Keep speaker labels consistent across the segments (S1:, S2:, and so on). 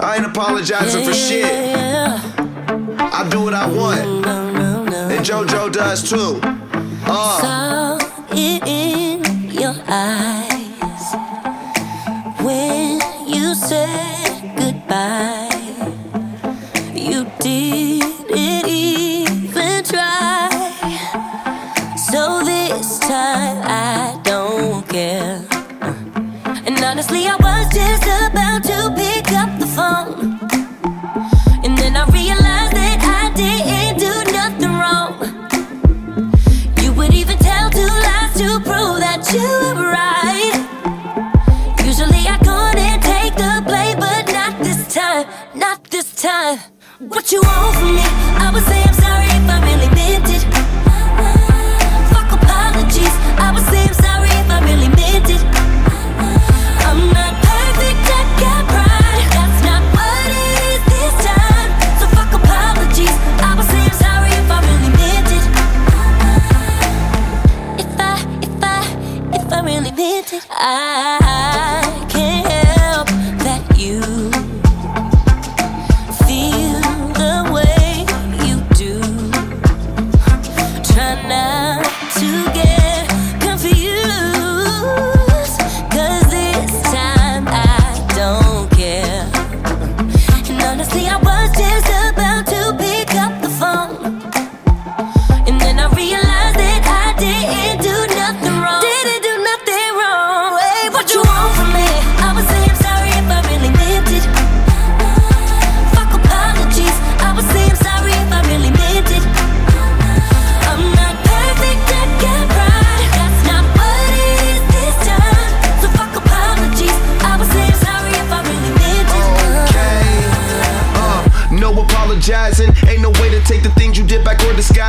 S1: I ain't apologizing for shit. I do what I want. And JoJo does too. Uh.
S2: Saw it in your eyes when you said goodbye. You didn't even try. So this time I don't care. And honestly, I was just about to pick up the phone. And then I realized that I didn't do nothing wrong. You would even tell two lies to prove that you were right. Usually I couldn't take the blame, but not this time, not this time. What you want from me? I would say I'm I really meant it, I can't help that you feel the way you do. Try not to get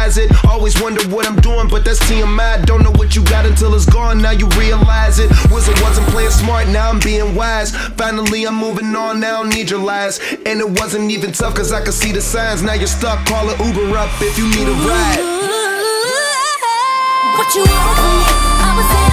S1: disguise it. Always wonder what I'm doing, but that's TMI. Don't know what you got until it's gone. Now you realize it. Wizard wasn't playing smart, now I'm being wise. Finally, I'm moving on. Now I don't need your lies. And it wasn't even tough, cause I could see the signs. Now you're stuck. Call an Uber up if you need a ride.
S2: What you want from me? I would say